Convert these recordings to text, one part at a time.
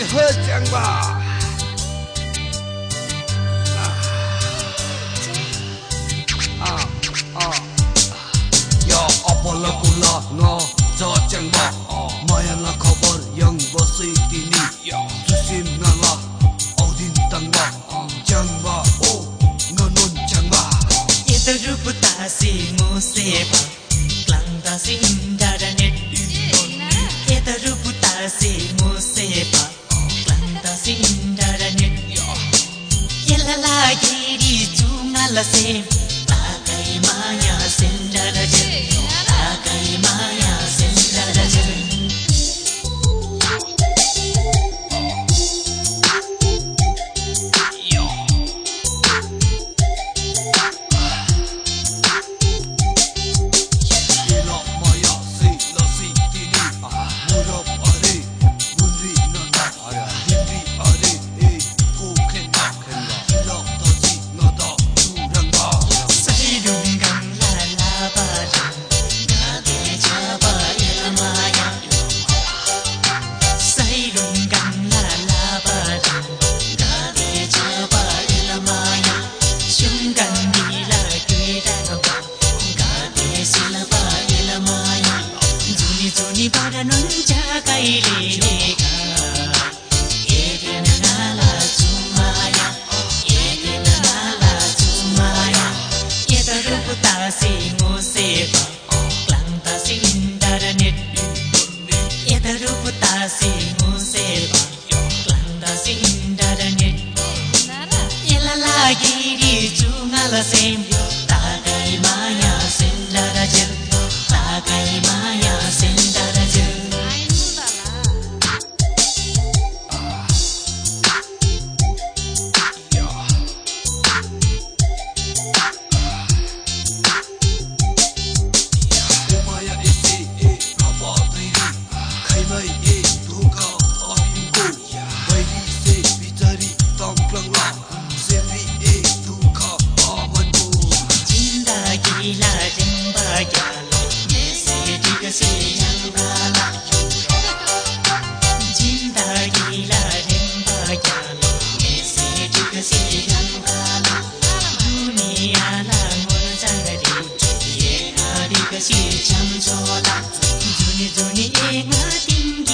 是喝讲吧。Apollo à, à, à. kula nga za chang ba maya la khabar yang wasai tini susim na la odin tang ba chang ba o nga non chang ba ita rup ta si mu se ba klang ta si the same. ಕೊಡನುಂಚ ಕೈಲೇಕ Simo seba, klanta sindar net. Yedaru puta sem, maya లైకి ట్రూకా ఆ మై కుయా లైకి సే పితరి తంక్లంగ్ లా సేవి ఏ ట్రూకా ఆ మదు జਿੰదాగి నా జంగ బల్ గాల మెసేటికసే నూనా లా జਿੰదాగి లహేం బజాల మెసేటికసే నూనా లా సలమ రోని ఆనా మోన్ చాంగడి ఉట్యే హారి గసి చంజోదా జుని జుని ఏ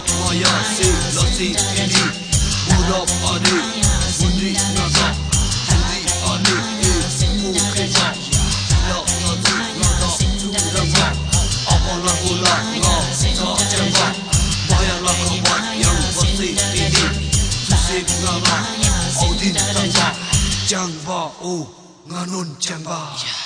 oltmoya siyosiy edik o'rab odik bunday nozoq bunday odik huquqiy Chẳng bỏ ô, ngã nôn chẳng bỏ